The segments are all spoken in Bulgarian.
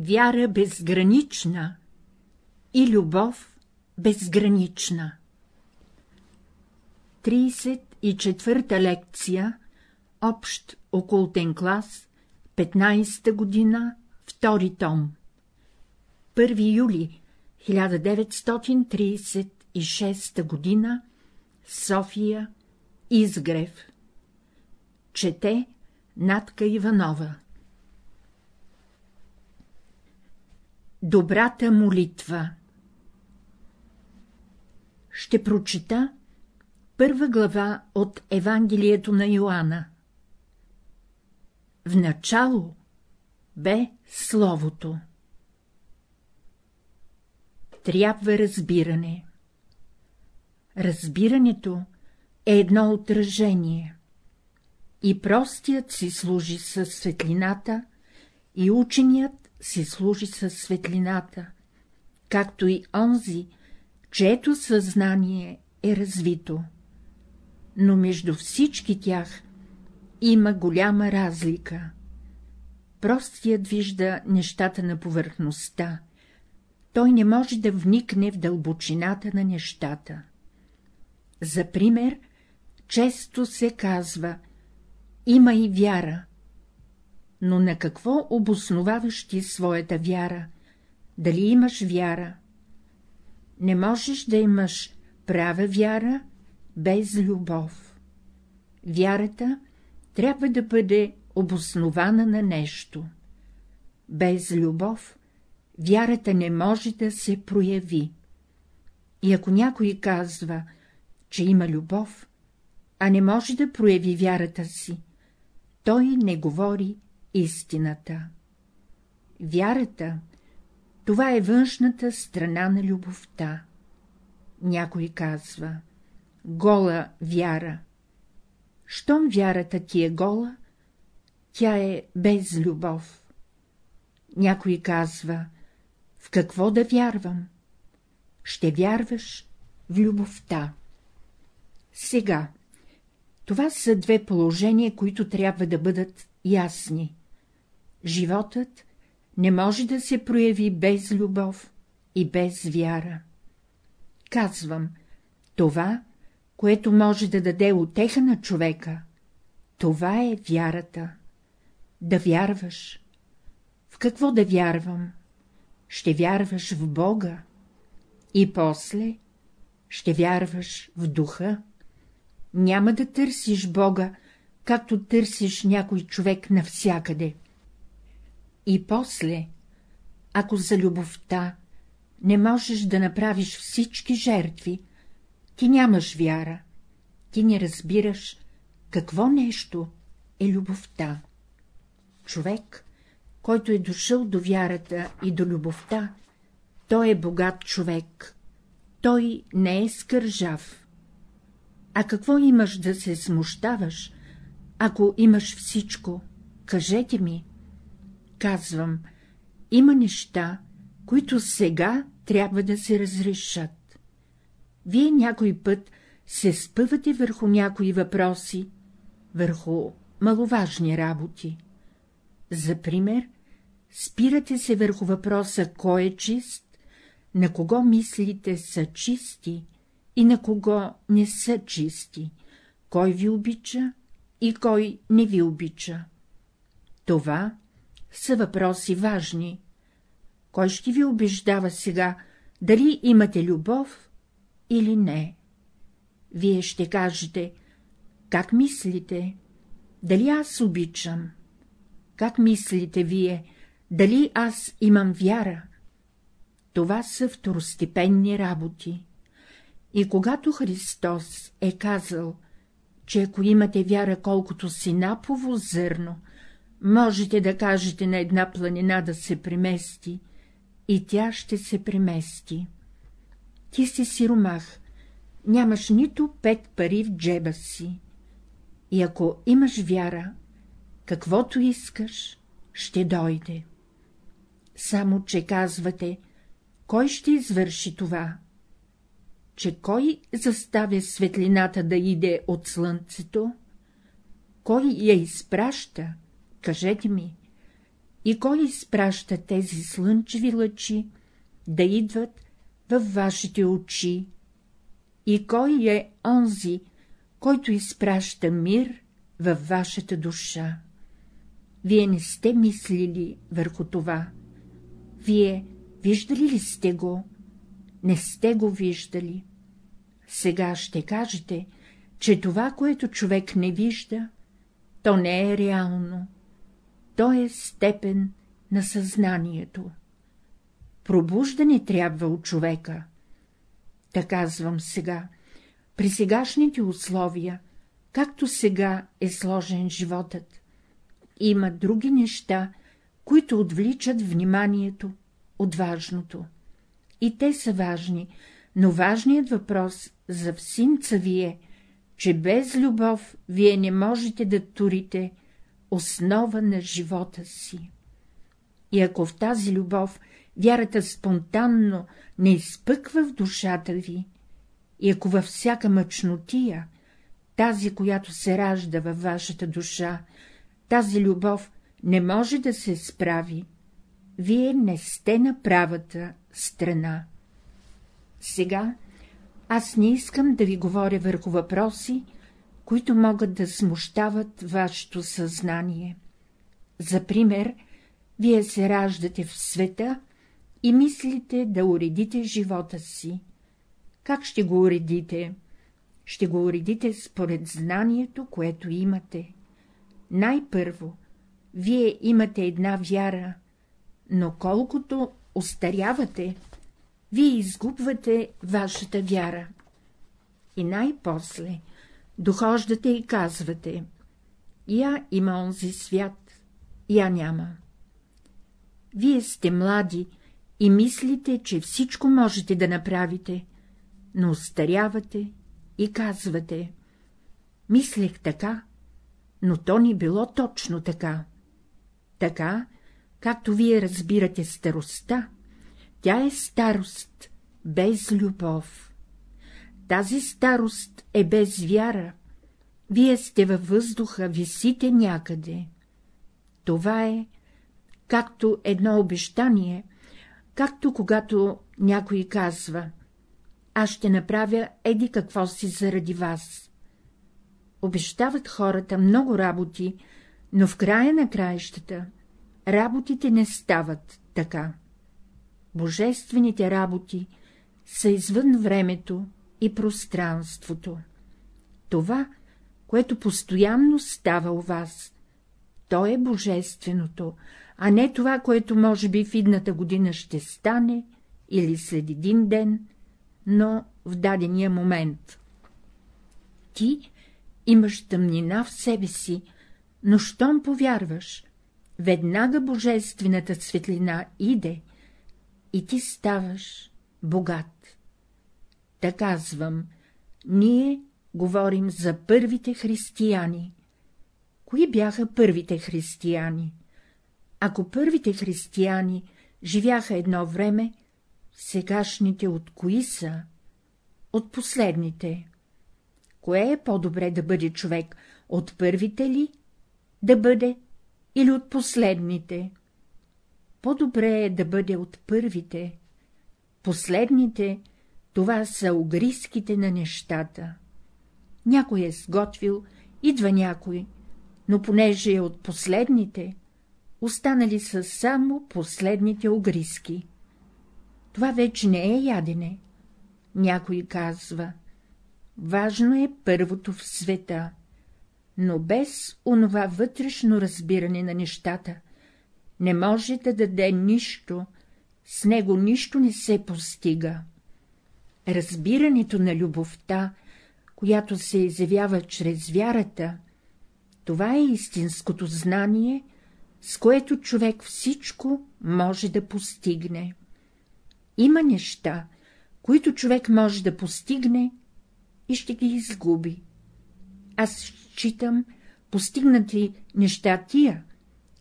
Вяра безгранична и любов безгранична. 34-та лекция Общ окултен клас 15-та година Втори том. 1 юли 1936 година София Изгрев. Чете Натка Иванова Добрата молитва Ще прочита първа глава от Евангелието на Йоанна. В начало бе Словото. Трябва разбиране. Разбирането е едно отражение. И простият си служи със светлината, и ученият си служи със светлината, както и онзи, чието съзнание е развито. Но между всички тях има голяма разлика. Простият вижда нещата на повърхността, той не може да вникне в дълбочината на нещата. За пример, често се казва — има и вяра. Но на какво обосноваваш ти своята вяра? Дали имаш вяра? Не можеш да имаш права вяра без любов. Вярата трябва да бъде обоснована на нещо. Без любов вярата не може да се прояви. И ако някой казва, че има любов, а не може да прояви вярата си, той не говори истината. Вярата — това е външната страна на любовта. Някой казва — гола вяра. Щом вярата ти е гола, тя е без любов. Някой казва — в какво да вярвам? Ще вярваш в любовта. Сега, това са две положения, които трябва да бъдат ясни. Животът не може да се прояви без любов и без вяра. Казвам, това, което може да даде отеха на човека, това е вярата. Да вярваш. В какво да вярвам? Ще вярваш в Бога. И после ще вярваш в духа. Няма да търсиш Бога, както търсиш някой човек навсякъде. И после, ако за любовта не можеш да направиш всички жертви, ти нямаш вяра, ти не разбираш какво нещо е любовта. Човек, който е дошъл до вярата и до любовта, той е богат човек, той не е скържав. А какво имаш да се смущаваш, ако имаш всичко? Кажете ми. Казвам, има неща, които сега трябва да се разрешат. Вие някой път се спъвате върху някои въпроси, върху маловажни работи. За пример, спирате се върху въпроса, кой е чист, на кого мислите са чисти и на кого не са чисти, кой ви обича и кой не ви обича. Това са въпроси важни. Кой ще ви убеждава сега, дали имате любов или не? Вие ще кажете, как мислите, дали аз обичам? Как мислите вие, дали аз имам вяра? Това са второстепенни работи. И когато Христос е казал, че ако имате вяра колкото синапово зърно, можете да кажете на една планина да се премести, и тя ще се премести. Ти си сиромах, нямаш нито пет пари в джеба си. И ако имаш вяра, каквото искаш, ще дойде. Само, че казвате, кой ще извърши това? Че кой заставя светлината да иде от слънцето? Кой я изпраща? Кажете ми. И кой изпраща тези слънчеви лъчи да идват във вашите очи? И кой е онзи, който изпраща мир във вашата душа? Вие не сте мислили върху това. Вие виждали ли сте го? Не сте го виждали. Сега ще кажете, че това, което човек не вижда, то не е реално, то е степен на съзнанието. Пробуждане трябва от човека. Та казвам сега, при сегашните условия, както сега е сложен животът, има други неща, които отвличат вниманието от важното. И те са важни, но важният въпрос за всинца ви е, че без любов вие не можете да турите основа на живота си. И ако в тази любов вярата спонтанно не изпъква в душата ви, и ако във всяка мъчнотия, тази, която се ражда във вашата душа, тази любов не може да се справи, вие не сте на правата страна. Сега аз не искам да ви говоря върху въпроси, които могат да смущават вашето съзнание. За пример, вие се раждате в света и мислите да уредите живота си. Как ще го уредите? Ще го уредите според знанието, което имате. Най-първо, вие имате една вяра, но колкото остарявате, вие изгубвате вашата вяра. И най-после дохождате и казвате — я има онзи свят, я няма. Вие сте млади и мислите, че всичко можете да направите, но остарявате и казвате — мислех така, но то ни било точно така. Така, както вие разбирате старостта, тя е старост без любов. Тази старост е без вяра. Вие сте във въздуха, висите някъде. Това е както едно обещание, както когато някой казва — аз ще направя еди какво си заради вас. Обещават хората много работи, но в края на краищата работите не стават така. Божествените работи са извън времето и пространството. Това, което постоянно става у вас, то е божественото, а не това, което може би в идната година ще стане или след един ден, но в дадения момент. Ти имаш тъмнина в себе си, но щом повярваш, веднага божествената светлина иде и ти ставаш богат. Та казвам, ние говорим за първите християни. Кои бяха първите християни? Ако първите християни живяха едно време, сегашните от кои са? От последните. Кое е по-добре да бъде човек, от първите ли да бъде или от последните? По-добре е да бъде от първите. Последните — това са огриските на нещата. Някой е сготвил, идва някой, но понеже е от последните, останали са само последните огриски. Това вече не е ядене. Някой казва — важно е първото в света, но без онова вътрешно разбиране на нещата не може да даде нищо, с него нищо не се постига. Разбирането на любовта, която се изявява чрез вярата, това е истинското знание, с което човек всичко може да постигне. Има неща, които човек може да постигне и ще ги изгуби. Аз считам постигнати неща тия,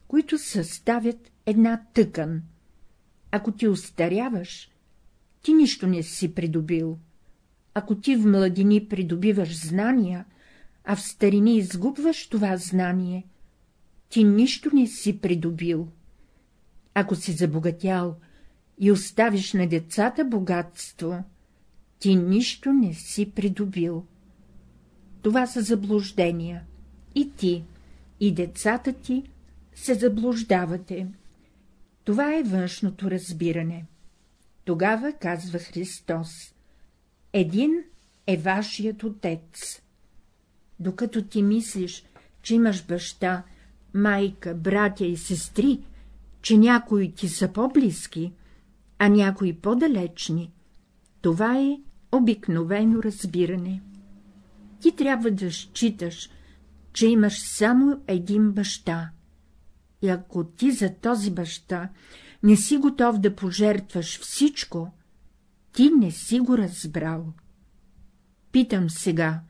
които съставят една тъкан. Ако ти остаряваш, ти нищо не си придобил. Ако ти в младини придобиваш знания, а в старини изгубваш това знание, ти нищо не си придобил. Ако си забогатял и оставиш на децата богатство, ти нищо не си придобил. Това са заблуждения. И ти, и децата ти се заблуждавате. Това е външното разбиране. Тогава казва Христос. Един е вашият отец. Докато ти мислиш, че имаш баща, майка, братя и сестри, че някои ти са по-близки, а някои по-далечни, това е обикновено разбиране. Ти трябва да считаш, че имаш само един баща. И ако ти за този баща не си готов да пожертваш всичко, ти не си го разбрал. Питам сега,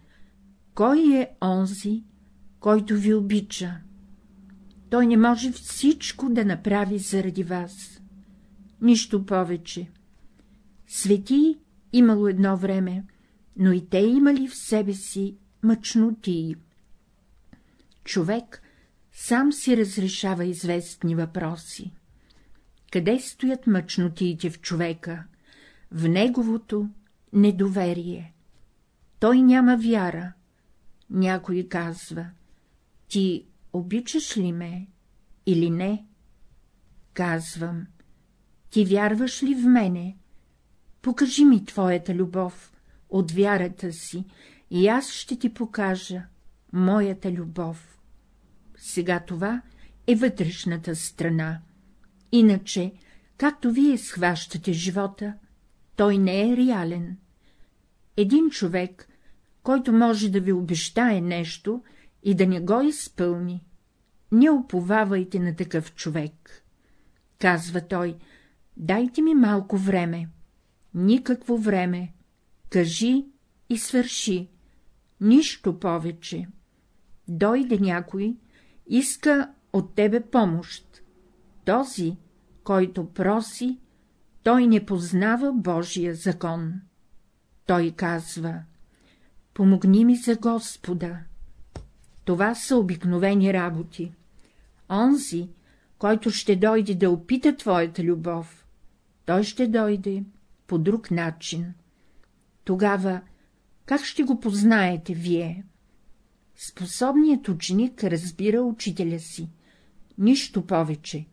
кой е онзи, който ви обича? Той не може всичко да направи заради вас. Нищо повече. Свети имало едно време, но и те имали в себе си мъчнотии. Човек сам си разрешава известни въпроси. Къде стоят мъчнотиите в човека? В неговото недоверие. Той няма вяра. Някой казва, ти обичаш ли ме или не? Казвам, ти вярваш ли в мене? Покажи ми твоята любов от вярата си и аз ще ти покажа моята любов. Сега това е вътрешната страна. Иначе, както вие схващате живота, той не е реален. Един човек, който може да ви обещае нещо и да не го изпълни, не оповавайте на такъв човек. Казва той, дайте ми малко време. Никакво време. Кажи и свърши. Нищо повече. Дойде някой, иска от тебе помощ. Този, който проси, той не познава Божия закон. Той казва — помогни ми за Господа. Това са обикновени работи. Онзи, който ще дойде да опита твоята любов, той ще дойде по друг начин. Тогава как ще го познаете вие? Способният ученик разбира учителя си, нищо повече,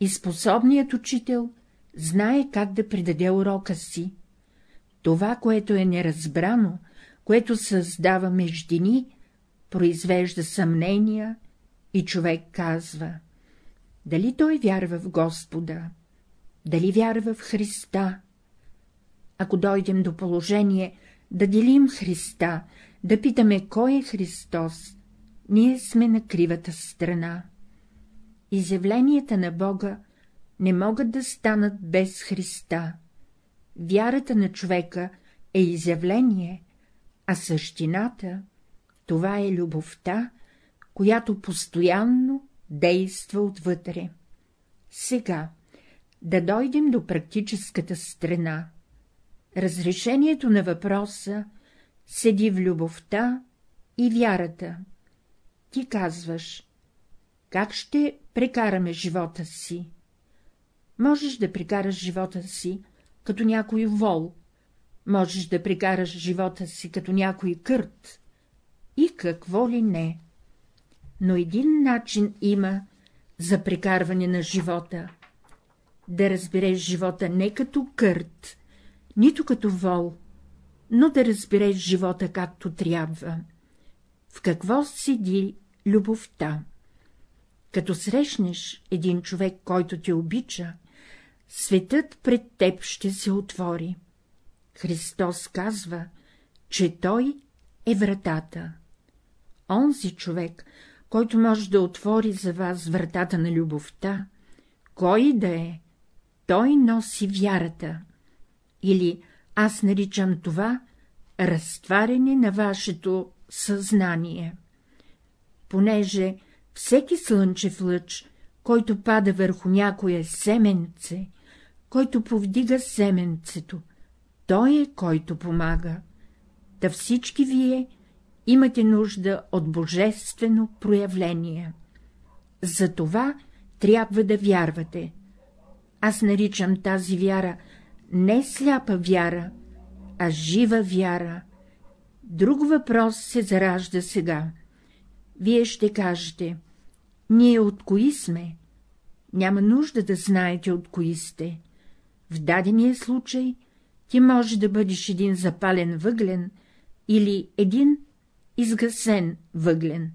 и способният учител знае как да предаде урока си. Това, което е неразбрано, което създава междини, произвежда съмнения и човек казва — дали той вярва в Господа, дали вярва в Христа? Ако дойдем до положение да делим Христа, да питаме кой е Христос, ние сме на кривата страна. Изявленията на Бога не могат да станат без Христа. Вярата на човека е изявление, а същината — това е любовта, която постоянно действа отвътре. Сега да дойдем до практическата страна. Разрешението на въпроса седи в любовта и вярата. Ти казваш, как ще прекараме живота си? Можеш да прекараш живота си като някой вол, можеш да прекараш живота си като някой кърт и какво ли не. Но един начин има за прекарване на живота — да разбереш живота не като кърт, нито като вол, но да разбереш живота както трябва. В какво седи любовта? Като срещнеш един човек, който те обича, светът пред теб ще се отвори. Христос казва, че Той е вратата. Онзи човек, който може да отвори за вас вратата на любовта, кой да е, той носи вярата. Или аз наричам това разтваряне на вашето съзнание. Понеже всеки слънчев лъч, който пада върху някое семенце, който повдига семенцето, той е, който помага. Да всички вие имате нужда от божествено проявление. За това трябва да вярвате. Аз наричам тази вяра не сляпа вяра, а жива вяра. Друг въпрос се заражда сега. Вие ще кажете, ние от кои сме? Няма нужда да знаете от кои сте. В дадения случай ти може да бъдеш един запален въглен или един изгасен въглен.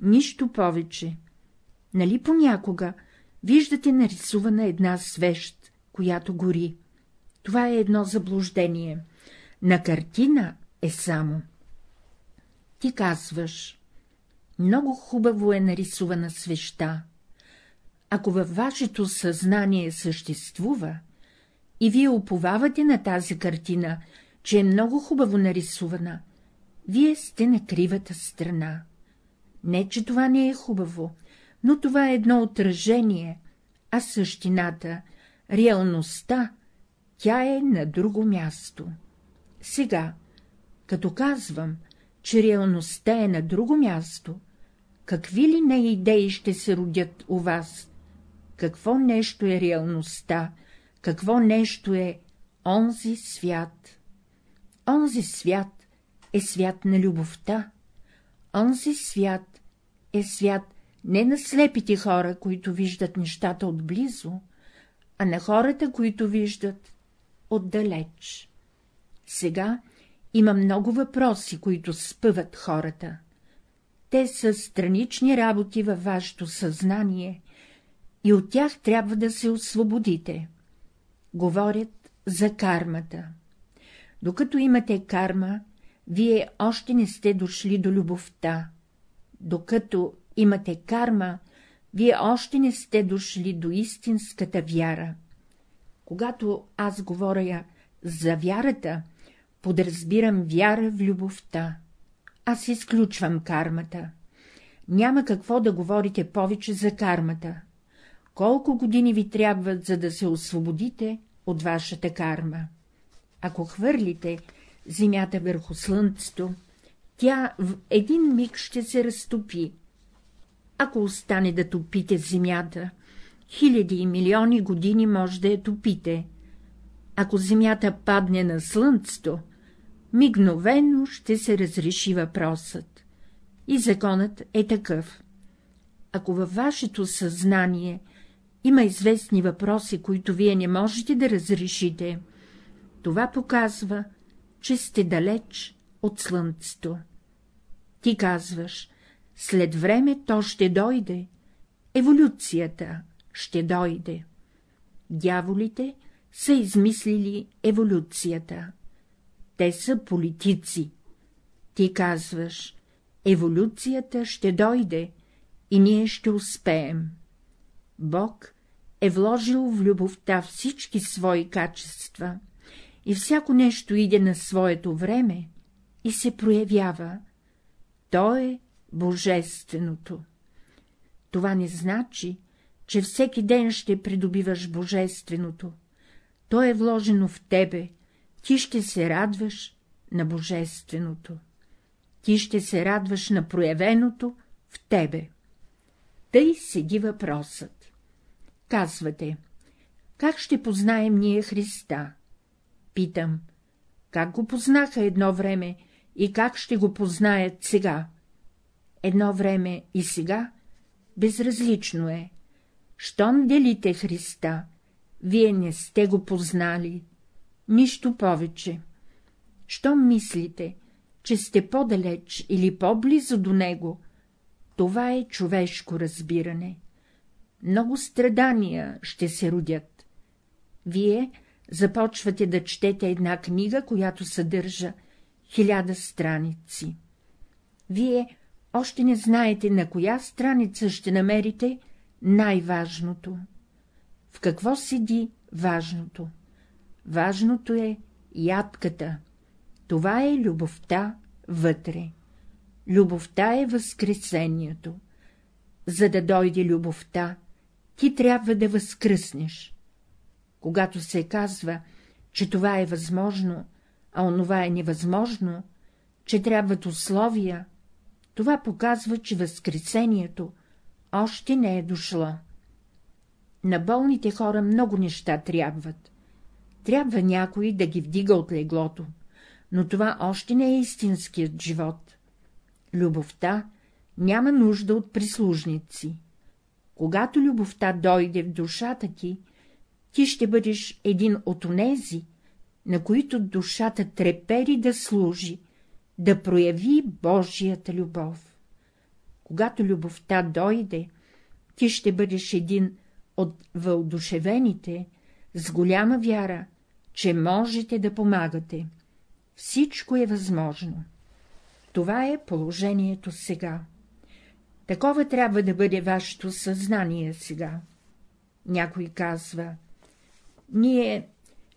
Нищо повече. Нали понякога виждате нарисувана една свещ, която гори? Това е едно заблуждение. На картина е само. Ти казваш, много хубаво е нарисувана свеща. Ако във вашето съзнание съществува, и вие уповавате на тази картина, че е много хубаво нарисувана, вие сте на кривата страна. Не, че това не е хубаво, но това е едно отражение, а същината, реалността, тя е на друго място. Сега, като казвам, че реалността е на друго място, какви ли не идеи ще се родят у вас? Какво нещо е реалността, какво нещо е онзи свят? Онзи свят е свят на любовта, онзи свят е свят не на слепите хора, които виждат нещата отблизо, а на хората, които виждат отдалеч. Сега има много въпроси, които спъват хората. Те са странични работи във вашето съзнание и от тях трябва да се освободите. Говорят за кармата. Докато имате карма, вие още не сте дошли до любовта. Докато имате карма, вие още не сте дошли до истинската вяра. Когато аз говоря за вярата, подразбирам вяра в любовта. Аз изключвам кармата. Няма какво да говорите повече за кармата. Колко години ви трябват, за да се освободите от вашата карма? Ако хвърлите земята върху слънцето, тя в един миг ще се разтопи. Ако остане да топите земята, хиляди и милиони години може да я топите. Ако земята падне на слънцето, мигновено ще се разреши въпросът. И законът е такъв. Ако във вашето съзнание има известни въпроси, които вие не можете да разрешите, това показва, че сте далеч от слънцето. Ти казваш, след време то ще дойде, еволюцията ще дойде. Дяволите са измислили еволюцията. Те са политици. Ти казваш, еволюцията ще дойде и ние ще успеем. Бог е вложил в любовта всички свои качества и всяко нещо иде на своето време и се проявява. То е божественото. Това не значи, че всеки ден ще придобиваш божественото. То е вложено в тебе, ти ще се радваш на божественото. Ти ще се радваш на проявеното в тебе. Тъй седи въпросът. Казвате, как ще познаем ние Христа? Питам, как го познаха едно време и как ще го познаят сега? Едно време и сега безразлично е. Щом делите Христа, вие не сте го познали, нищо повече. Щом мислите, че сте по-далеч или по-близо до него, това е човешко разбиране. Много страдания ще се родят. Вие започвате да четете една книга, която съдържа хиляда страници. Вие още не знаете на коя страница ще намерите най-важното. В какво седи важното? Важното е ядката. Това е любовта вътре. Любовта е възкресението. За да дойде любовта, ти трябва да възкръснеш. Когато се казва, че това е възможно, а онова е невъзможно, че трябват условия, това показва, че възкресението още не е дошло. На болните хора много неща трябват. Трябва някой да ги вдига от леглото, но това още не е истинският живот. Любовта няма нужда от прислужници. Когато любовта дойде в душата ти, ти ще бъдеш един от онези, на които душата трепери да служи, да прояви Божията любов. Когато любовта дойде, ти ще бъдеш един от въодушевените, с голяма вяра, че можете да помагате. Всичко е възможно. Това е положението сега. Такова трябва да бъде вашето съзнание сега. Някой казва, ние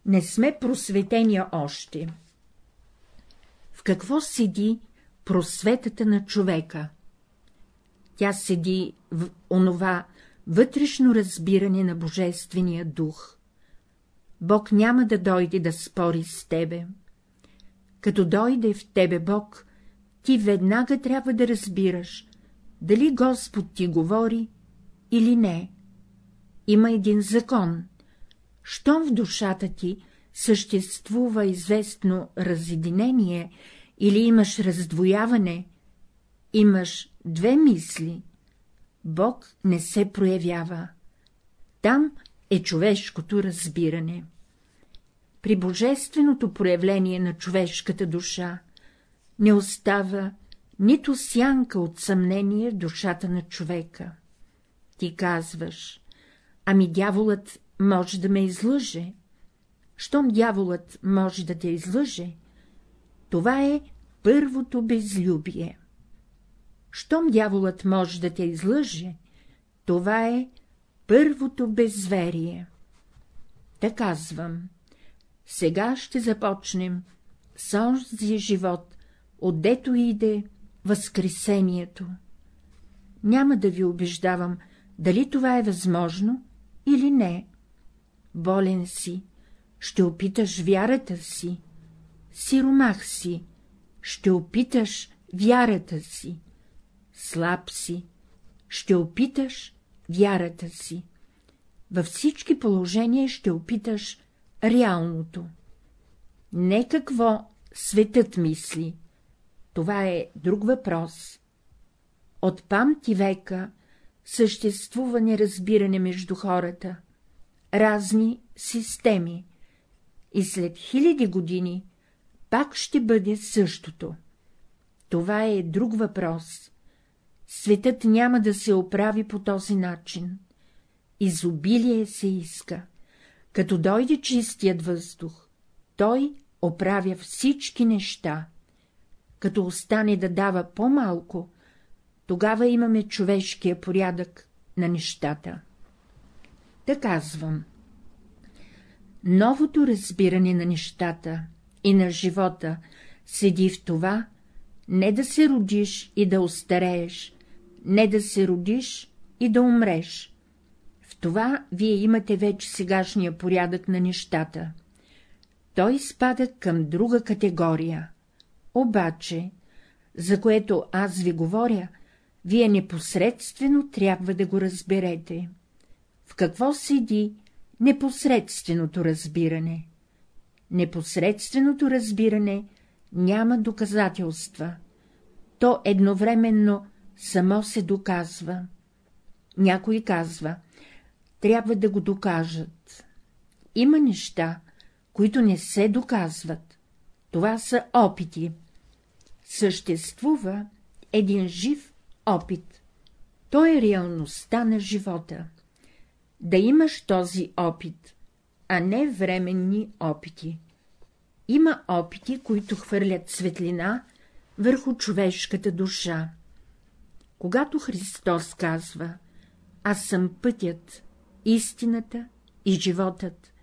не сме просветени още. В какво седи просветата на човека? Тя седи в онова вътрешно разбиране на Божествения дух. Бог няма да дойде да спори с тебе. Като дойде в тебе Бог, ти веднага трябва да разбираш, дали Господ ти говори или не. Има един закон. Щом в душата ти съществува известно разединение или имаш раздвояване, имаш две мисли, Бог не се проявява. Там е човешкото разбиране. При божественото проявление на човешката душа не остава нито сянка от съмнение душата на човека. Ти казваш, ами дяволът може да ме излъже. Щом дяволът може да те излъже, това е първото безлюбие. Щом дяволът може да те излъже, това е първото безверие. Та казвам, сега ще започнем с онзи живот, отдето иде Възкресението. Няма да ви убеждавам, дали това е възможно или не. Болен си, ще опиташ вярата си. Сиромах си, ще опиташ вярата си. Слаб си, ще опиташ вярата си. Във всички положения ще опиташ реалното. Не какво светът мисли, това е друг въпрос. От памти века съществува неразбиране между хората, разни системи, и след хиляди години пак ще бъде същото. Това е друг въпрос. Светът няма да се оправи по този начин. Изобилие се иска. Като дойде чистият въздух, той оправя всички неща като остане да дава по-малко, тогава имаме човешкия порядък на нещата. Да казвам. Новото разбиране на нещата и на живота седи в това, не да се родиш и да остарееш, не да се родиш и да умреш. Това вие имате вече сегашния порядък на нещата. Той спада към друга категория. Обаче, за което аз ви говоря, вие непосредствено трябва да го разберете. В какво седи непосредственото разбиране? Непосредственото разбиране няма доказателства. То едновременно само се доказва. Някой казва, трябва да го докажат. Има неща, които не се доказват. Това са опити съществува един жив опит. Той е реалността на живота. Да имаш този опит, а не временни опити. Има опити, които хвърлят светлина върху човешката душа. Когато Христос казва «Аз съм пътят, истината и животът»,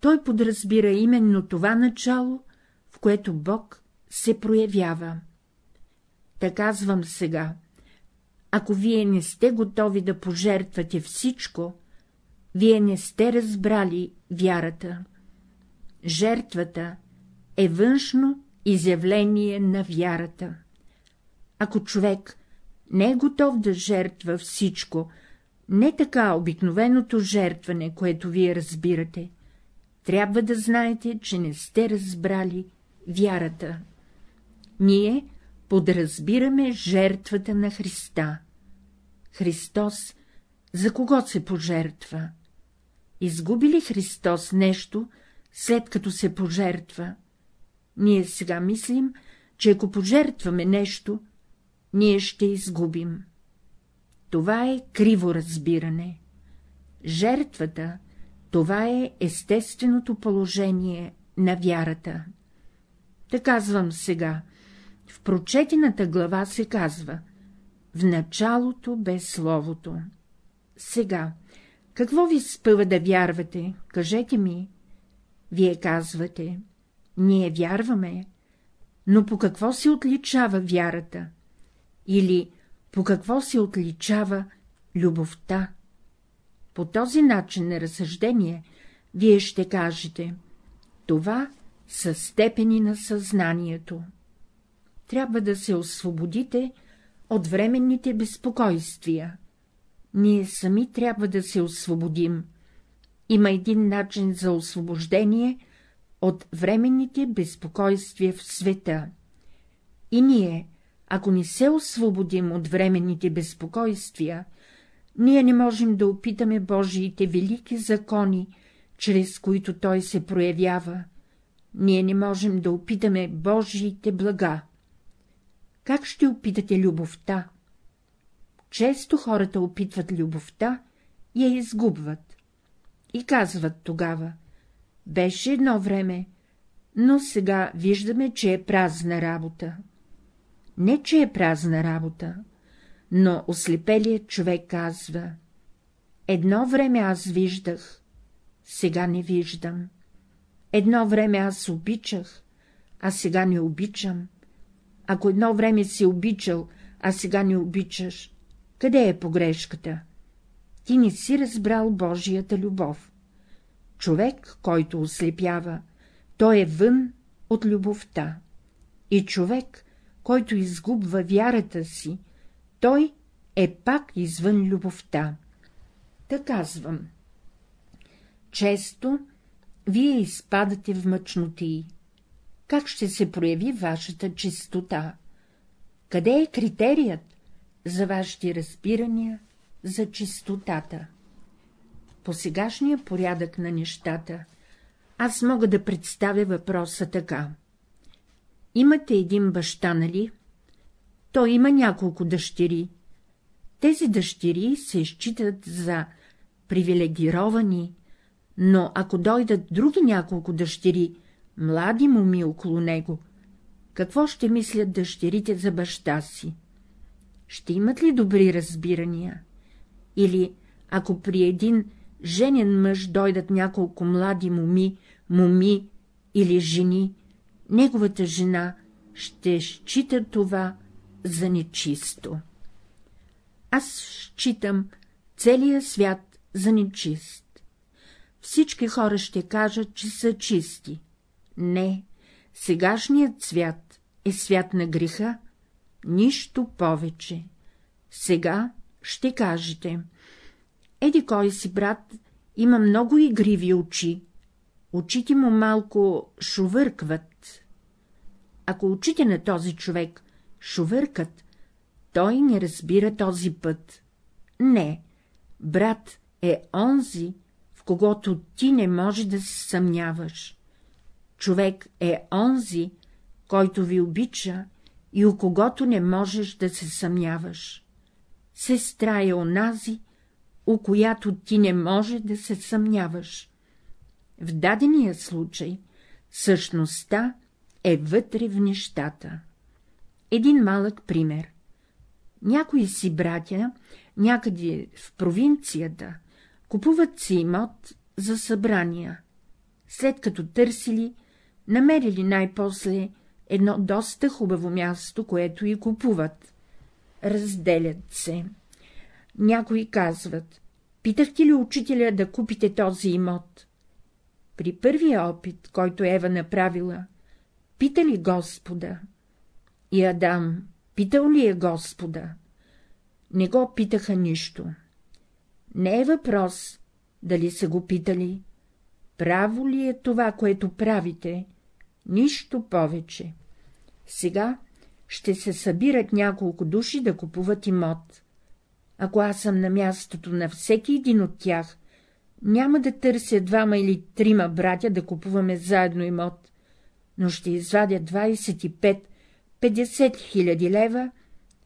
той подразбира именно това начало, в което Бог се проявява. Та казвам сега, ако вие не сте готови да пожертвате всичко, вие не сте разбрали вярата. Жертвата е външно изявление на вярата. Ако човек не е готов да жертва всичко, Не така обикновеното жертване, което вие разбирате. Трябва да знаете, че не сте разбрали вярата. Ние подразбираме жертвата на Христа. Христос за кого се пожертва? Изгуби ли Христос нещо, след като се пожертва? Ние сега мислим, че ако пожертваме нещо, ние ще изгубим. Това е криво разбиране. Жертвата — това е естественото положение на вярата. Та казвам сега, в прочетената глава се казва — в началото бе Словото. Сега, какво ви спъва да вярвате, кажете ми? Вие казвате, ние вярваме, но по какво се отличава вярата? Или по какво се отличава любовта? По този начин на разсъждение вие ще кажете — това са степени на съзнанието. Трябва да се освободите от временните безпокойствия. Ние сами трябва да се освободим. Има един начин за освобождение от временните безпокойствия в света. И ние, ако не се освободим от временните безпокойствия, ние не можем да опитаме Божиите велики закони, чрез които Той се проявява, ние не можем да опитаме Божиите блага. Как ще опитате любовта? Често хората опитват любовта и я изгубват. И казват тогава — беше едно време, но сега виждаме, че е празна работа. Не, че е празна работа, но ослепелият човек казва — едно време аз виждах, сега не виждам. Едно време аз обичах, а сега не обичам. Ако едно време си обичал, а сега не обичаш, къде е погрешката? Ти не си разбрал Божията любов. Човек, който ослепява, той е вън от любовта. И човек, който изгубва вярата си, той е пак извън любовта. Та казвам. Често вие изпадате в мъчноти. Как ще се прояви вашата чистота? Къде е критерият за вашите разбирания за чистотата? По сегашния порядък на нещата аз мога да представя въпроса така. Имате един баща, нали? Той има няколко дъщери. Тези дъщери се считат за привилегировани, но ако дойдат други няколко дъщери, млади моми около него, какво ще мислят дъщерите за баща си? Ще имат ли добри разбирания? Или, ако при един женен мъж дойдат няколко млади моми, моми или жени, неговата жена ще счита това за нечисто. Аз считам целия свят за нечист всички хора ще кажат, че са чисти. Не, сегашният свят е свят на греха, нищо повече. Сега ще кажете. Еди кой си, брат, има много игриви очи. Очите му малко шувъркват. Ако очите на този човек шувъркат, той не разбира този път. Не, брат е онзи, когото ти не може да се съмняваш. Човек е онзи, който ви обича и у когото не можеш да се съмняваш. Сестра е онази, у която ти не може да се съмняваш. В дадения случай същността е вътре в нещата. Един малък пример. Някои си братя, някъде в провинцията, Купуват си имот за събрания. След като търсили, намерили най-после едно доста хубаво място, което и купуват. Разделят се. Някои казват, питахте ли учителя да купите този имот? При първия опит, който Ева направила, пита ли Господа? И Адам, питал ли е Господа? Не го питаха нищо. Не е въпрос, дали са го питали, право ли е това, което правите, нищо повече. Сега ще се събират няколко души да купуват имот. Ако аз съм на мястото на всеки един от тях, няма да търся двама или трима братя да купуваме заедно имот, но ще извадя 25-50 хиляди лева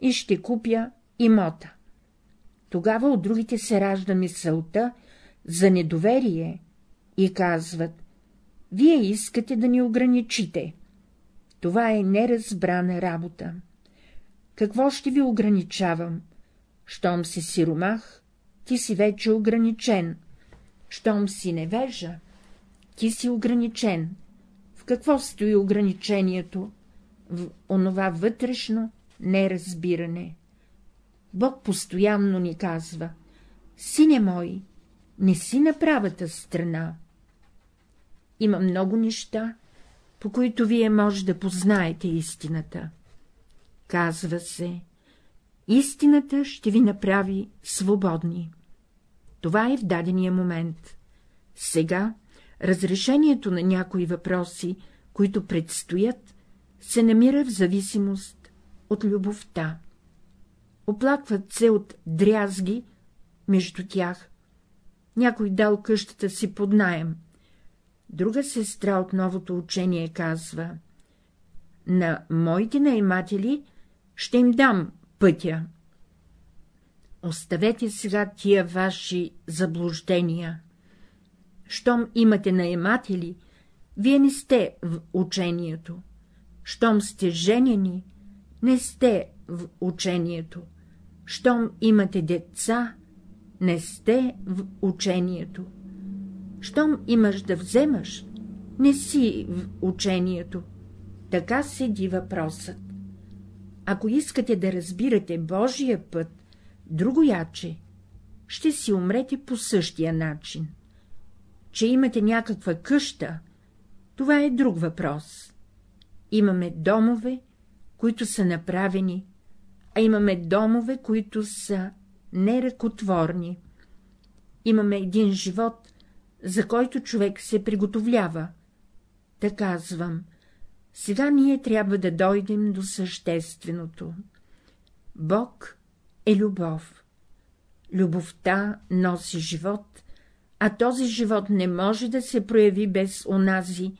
и ще купя имота. Тогава от другите се ражда мисълта за недоверие и казват — вие искате да ни ограничите. Това е неразбрана работа. Какво ще ви ограничавам? Щом си сиромах, ти си вече ограничен. Щом си невежа, ти си ограничен. Какво стои ограничението? В онова вътрешно неразбиране. Бог постоянно ни казва — сине мой, не си на правата страна. Има много неща, по които вие може да познаете истината. Казва се, истината ще ви направи свободни. Това е в дадения момент. Сега разрешението на някои въпроси, които предстоят, се намира в зависимост от любовта. Оплакват се от дрязги между тях. Някой дал къщата си под наем. Друга сестра от новото учение казва — на моите наематели ще им дам пътя. Оставете сега тия ваши заблуждения. Щом имате наематели, вие не сте в учението. Щом сте женени, не сте в учението. Щом имате деца, не сте в учението. Щом имаш да вземаш, не си в учението. Така седи въпросът. Ако искате да разбирате Божия път, другояче, ще си умрете по същия начин. Че имате някаква къща, това е друг въпрос. Имаме домове, които са направени, а имаме домове, които са неръкотворни. Имаме един живот, за който човек се приготовлява. Та казвам, сега ние трябва да дойдем до същественото. Бог е любов. Любовта носи живот, а този живот не може да се прояви без онази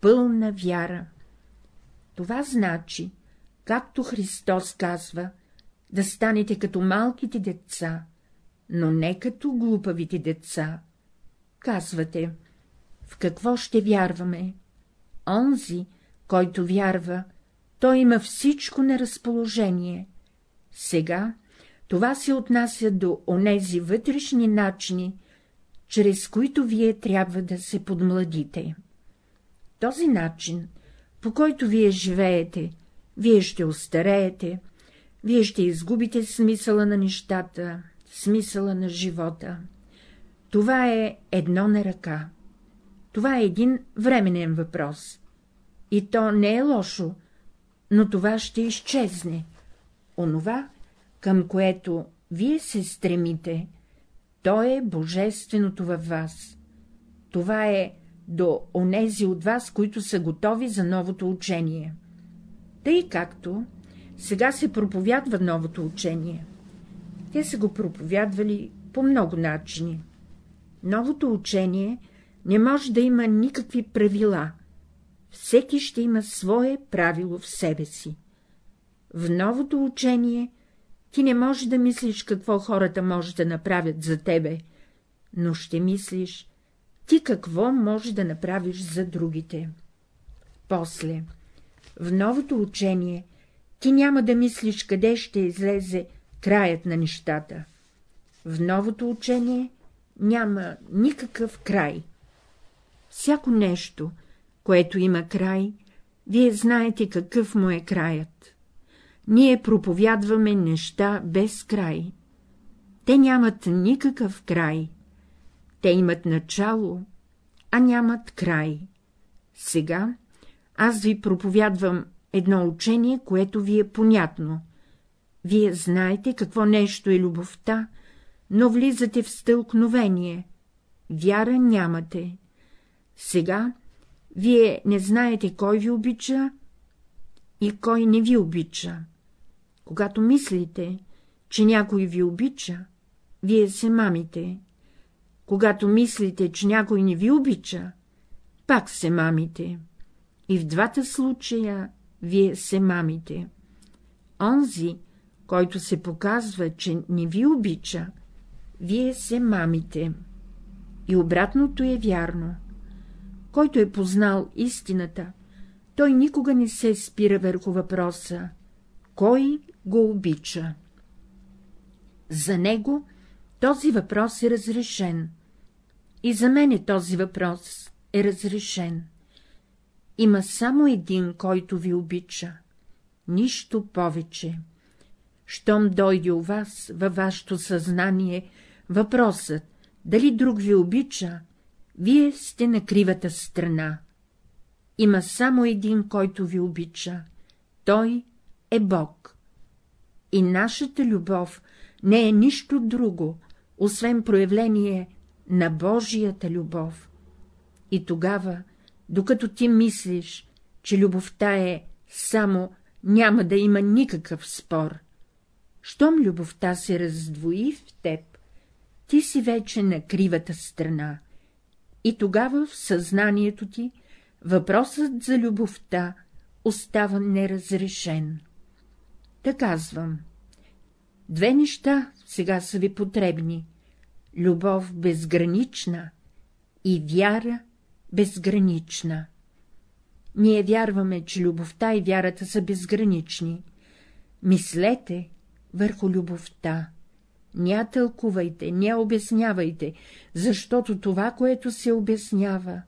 пълна вяра. Това значи, както Христос казва, да станете като малките деца, но не като глупавите деца. Казвате, в какво ще вярваме? Онзи, който вярва, той има всичко на разположение. Сега това се отнася до онези вътрешни начини, чрез които вие трябва да се подмладите. Този начин, по който вие живеете, вие ще остареете, вие ще изгубите смисъла на нещата, смисъла на живота. Това е едно на ръка. Това е един временен въпрос. И то не е лошо, но това ще изчезне. Онова, към което вие се стремите, то е божественото във вас. Това е до онези от вас, които са готови за новото учение. Тъй както сега се проповядва новото учение. Те са го проповядвали по много начини. Новото учение не може да има никакви правила. Всеки ще има свое правило в себе си. В новото учение ти не можеш да мислиш какво хората може да направят за тебе, но ще мислиш ти какво можеш да направиш за другите. После, в новото учение ти няма да мислиш къде ще излезе краят на нещата. В новото учение няма никакъв край. Всяко нещо, което има край, вие знаете какъв му е краят. Ние проповядваме неща без край. Те нямат никакъв край. Те имат начало, а нямат край. Сега аз ви проповядвам едно учение, което ви е понятно. Вие знаете какво нещо е любовта, но влизате в стълкновение. Вяра нямате. Сега вие не знаете кой ви обича и кой не ви обича. Когато мислите, че някой ви обича, вие се мамите. Когато мислите, че някой не ви обича, пак се мамите. И в двата случая вие се мамите. Онзи, който се показва, че не ви обича, вие се мамите. И обратното е вярно. Който е познал истината, той никога не се спира върху въпроса — кой го обича? За него този въпрос е разрешен. И за мене този въпрос е разрешен. Има само един, който ви обича. Нищо повече. Щом дойде у вас, във вашето съзнание, въпросът, дали друг ви обича, вие сте на кривата страна. Има само един, който ви обича. Той е Бог. И нашата любов не е нищо друго, освен проявление на Божията любов. И тогава, докато ти мислиш, че любовта е само, няма да има никакъв спор. Щом любовта се раздвои в теб, ти си вече на кривата страна. И тогава в съзнанието ти въпросът за любовта остава неразрешен. Да казвам, две неща сега са ви потребни — любов безгранична и вяра безгранична. Ние вярваме, че любовта и вярата са безгранични. Мислете върху любовта. Ня тълкувайте, ня обяснявайте, защото това, което се обяснява,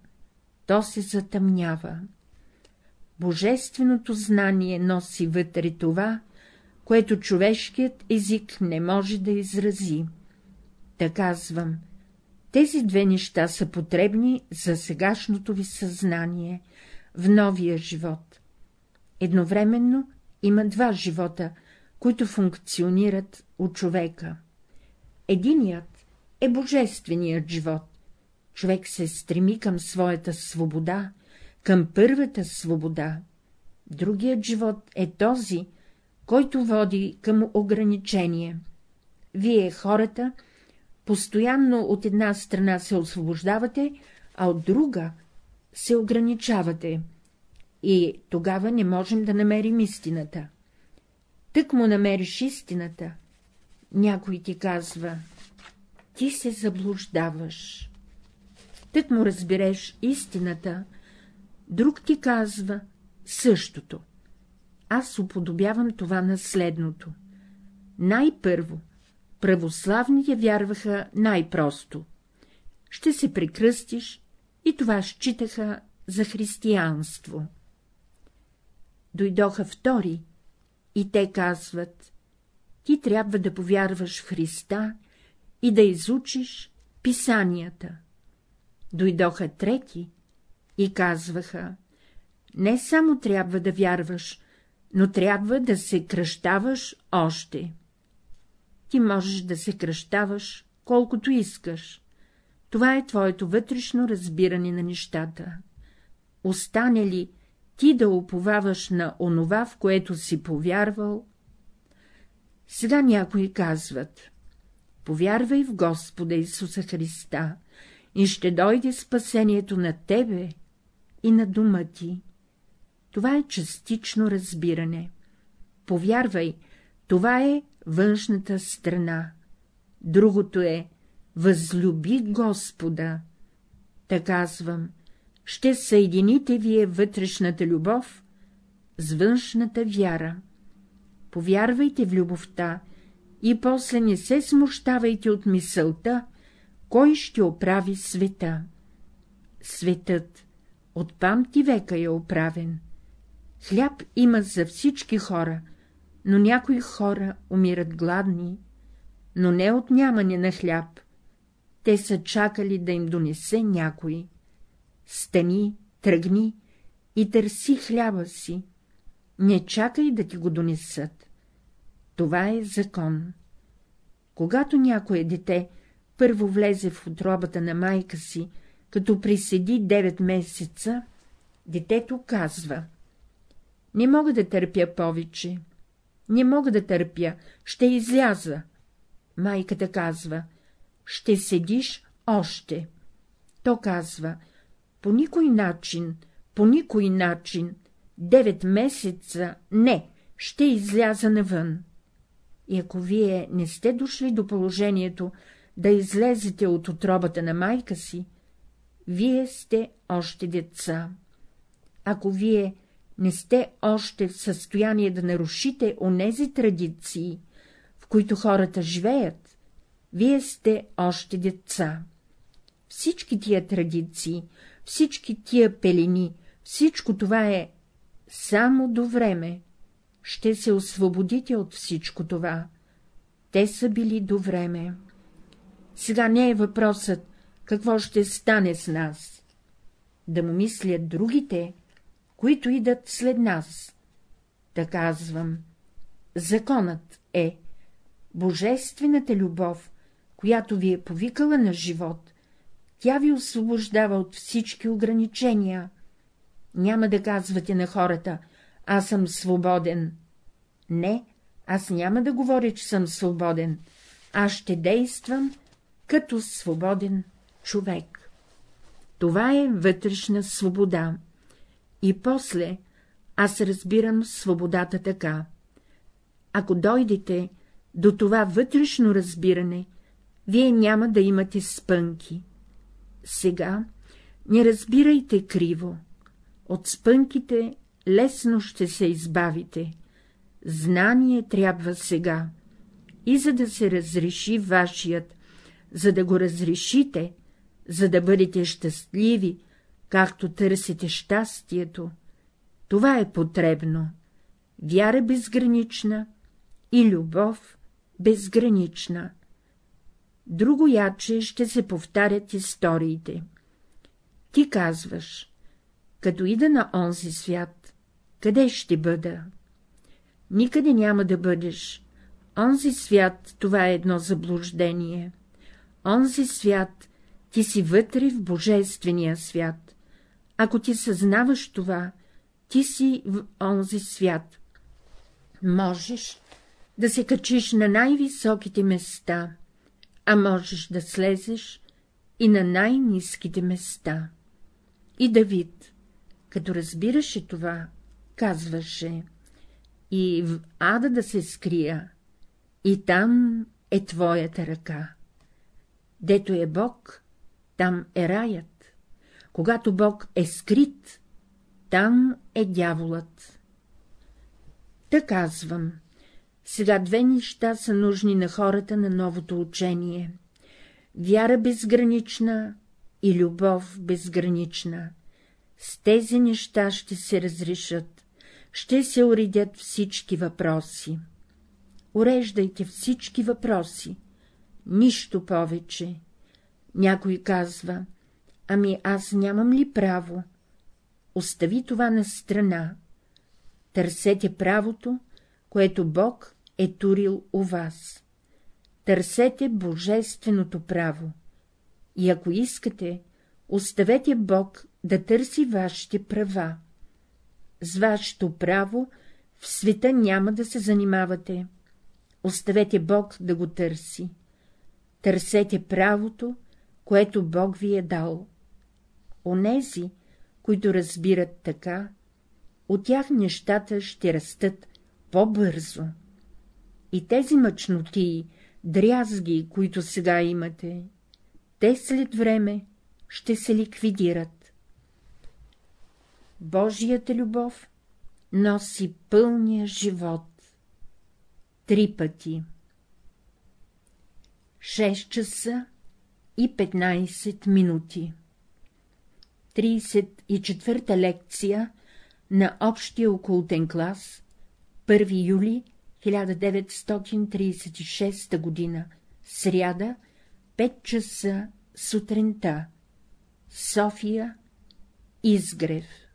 то се затъмнява. Божественото знание носи вътре това, което човешкият език не може да изрази. Да казвам, тези две неща са потребни за сегашното ви съзнание, в новия живот. Едновременно има два живота, които функционират у човека. Единият е божественият живот. Човек се стреми към своята свобода, към първата свобода. Другият живот е този, който води към ограничение. Вие, хората, постоянно от една страна се освобождавате, а от друга се ограничавате. И тогава не можем да намерим истината. Тък му намериш истината, някой ти казва — ти се заблуждаваш. Тък му разбереш истината, друг ти казва същото. Аз уподобявам това на следното. Най-първо, православните вярваха най-просто. Ще се прекръстиш и това считаха за християнство. Дойдоха втори и те казват ти трябва да повярваш в Христа и да изучиш писанията. Дойдоха трети и казваха, не само трябва да вярваш, но трябва да се кръщаваш още. Ти можеш да се кръщаваш, колкото искаш. Това е твоето вътрешно разбиране на нещата. Остане ли ти да уповаваш на онова, в което си повярвал, сега някои казват — повярвай в Господа Исуса Христа и ще дойде спасението на тебе и на дума ти. Това е частично разбиране. Повярвай, това е външната страна. Другото е — възлюби Господа. Та казвам, ще съедините вие вътрешната любов с външната вяра повярвайте в любовта и после не се смущавайте от мисълта, кой ще оправи света. Светът от памти века е оправен. Хляб има за всички хора, но някои хора умират гладни, но не от нямане на хляб. Те са чакали да им донесе някой. Стани, тръгни и търси хляба си. Не чакай да ти го донесат. Това е закон. Когато някое дете първо влезе в отробата на майка си, като приседи 9 месеца, детето казва — не мога да търпя повече, не мога да търпя, ще изляза. Майката казва — ще седиш още. То казва — по никой начин, по никой начин, девет месеца, не, ще изляза навън. И ако вие не сте дошли до положението да излезете от отробата на майка си, вие сте още деца. Ако вие не сте още в състояние да нарушите онези традиции, в които хората живеят, вие сте още деца. Всички тия традиции, всички тия пелени, всичко това е само до време. Ще се освободите от всичко това. Те са били до време. Сега не е въпросът, какво ще стане с нас. Да му мислят другите, които идат след нас. Да казвам, законът е божествената любов, която ви е повикала на живот, тя ви освобождава от всички ограничения. Няма да казвате на хората, аз съм свободен. Не, аз няма да говоря, че съм свободен, аз ще действам като свободен човек. Това е вътрешна свобода. И после аз разбирам свободата така. Ако дойдете до това вътрешно разбиране, вие няма да имате спънки. Сега не разбирайте криво. От спънките лесно ще се избавите. Знание трябва сега. И за да се разреши вашият, за да го разрешите, за да бъдете щастливи, както търсите щастието, това е потребно. Вяра безгранична и любов безгранична. Друго яче ще се повтарят историите. Ти казваш, като ида на онзи свят, къде ще бъда? Никъде няма да бъдеш. Онзи свят, това е едно заблуждение. Онзи свят, ти си вътре в божествения свят. Ако ти съзнаваш това, ти си в онзи свят. Можеш да се качиш на най-високите места, а можеш да слезеш и на най-низките места. И Давид, като разбираше това, казваше и в ада да се скрия, и там е твоята ръка. Дето е Бог, там е раят. Когато Бог е скрит, там е дяволът. Та казвам, сега две неща са нужни на хората на новото учение — вяра безгранична и любов безгранична. С тези неща ще се разрешат, ще се уредят всички въпроси. Уреждайте всички въпроси, нищо повече. Някой казва, ами аз нямам ли право? Остави това на страна. Търсете правото, което Бог е турил у вас. Търсете божественото право. И ако искате, оставете Бог да търси вашите права. С вашето право в света няма да се занимавате. Оставете Бог да го търси. Търсете правото, което Бог ви е дал. Онези, които разбират така, от тях нещата ще растат по-бързо. И тези мъчноти, дрязги, които сега имате, те след време ще се ликвидират. Божията любов носи пълния живот. Три пъти. 6 часа и 15 минути. 34-та лекция на общия окултен клас, 1 юли 1936 година, сряда, 5 часа сутринта, София, Изгрев